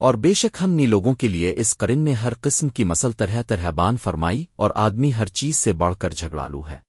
اور بے شک ہم نے لوگوں کے لیے اس قرن نے ہر قسم کی مسل طرح طرح بان فرمائی اور آدمی ہر چیز سے بڑھ کر جھگڑالو ہے۔